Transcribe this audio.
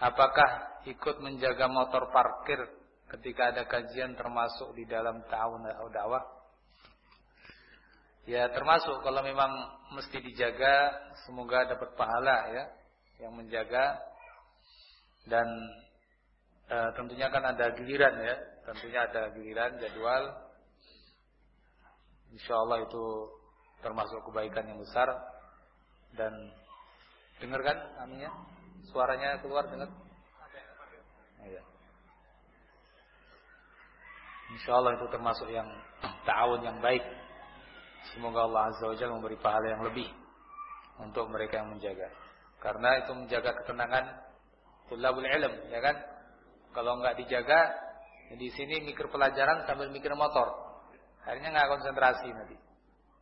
apakah ikut menjaga motor parkir ketika ada kajian termasuk di dalam ta'awun atau dakwah? Ya termasuk kalau memang mesti dijaga semoga dapat pahala ya yang menjaga. Dan e, tentunya kan ada giliran ya tentunya ada giliran jadwal. Insya Allah itu termasuk kebaikan yang besar. Dan dengarkan aminya suaranya keluar dengar. Ya. Insya Allah itu termasuk yang ta'awun yang baik. Semoga Allah Azza wa Jalla memberi pahala yang lebih untuk mereka yang menjaga. Karena itu menjaga ketenangan tulabul ilm ya kan? Kalau nggak dijaga di sini mikir pelajaran sambil mikir motor. Akhirnya nggak konsentrasi nanti